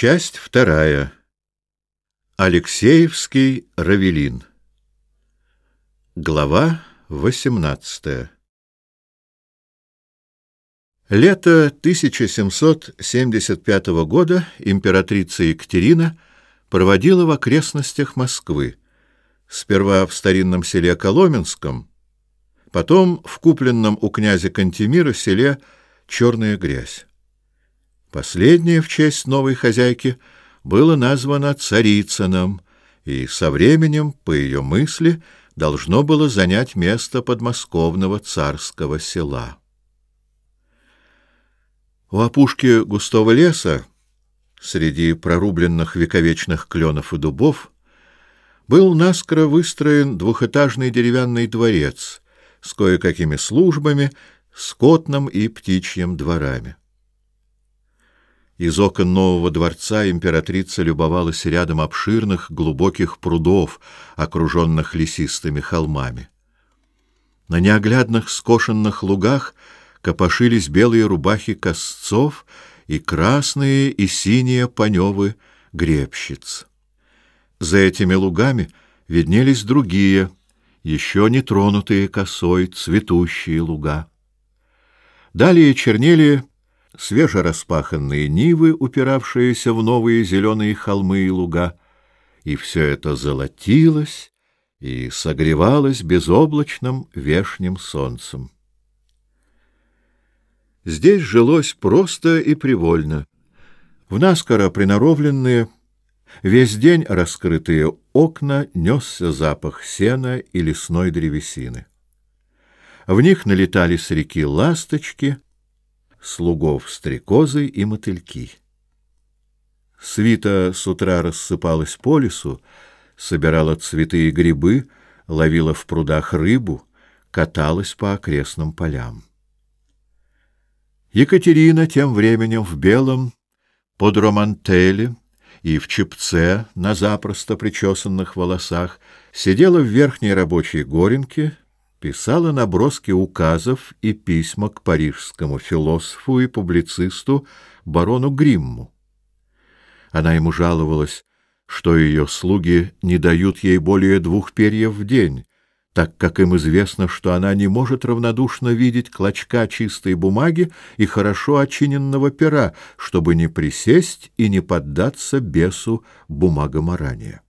Часть вторая. Алексеевский Равелин. Глава 18. Лето 1775 года императрица Екатерина проводила в окрестностях Москвы, сперва в старинном селе Коломенском, потом в купленном у князя Кантемира селе Черная грязь. Последнее в честь новой хозяйки было названо Царицыным, и со временем, по ее мысли, должно было занять место подмосковного царского села. У опушки густого леса, среди прорубленных вековечных кленов и дубов, был наскоро выстроен двухэтажный деревянный дворец с кое-какими службами, скотным и птичьим дворами. Из окон нового дворца императрица любовалась рядом обширных глубоких прудов, окруженных лесистыми холмами. На неоглядных скошенных лугах копошились белые рубахи косцов и красные и синие паневы гребщиц. За этими лугами виднелись другие, еще не тронутые косой, цветущие луга. Далее чернели свежераспаханные нивы, упиравшиеся в новые зеленые холмы и луга. И все это золотилось и согревалось безоблачным вешним солнцем. Здесь жилось просто и привольно. В наскоро приноровленные, весь день раскрытые окна несся запах сена и лесной древесины. В них налетали с реки ласточки — слугов стрекозы и мотыльки. Свита с утра рассыпалась по лесу, собирала цветы и грибы, ловила в прудах рыбу, каталась по окрестным полям. Екатерина тем временем в белом, под романтеле и в чепце на запросто причесанных волосах сидела в верхней рабочей горенке, писала наброски указов и письма к парижскому философу и публицисту барону Гримму. Она ему жаловалась, что ее слуги не дают ей более двух перьев в день, так как им известно, что она не может равнодушно видеть клочка чистой бумаги и хорошо очиненного пера, чтобы не присесть и не поддаться бесу бумагоморания.